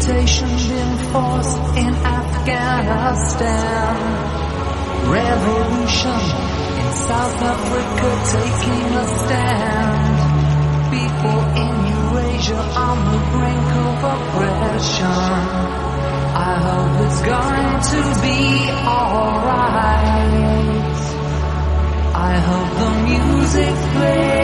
Dictation being forced in Afghanistan. Revolution in South Africa taking a stand. People in Eurasia on the brink of oppression. I hope it's going to be alright. I hope the music plays.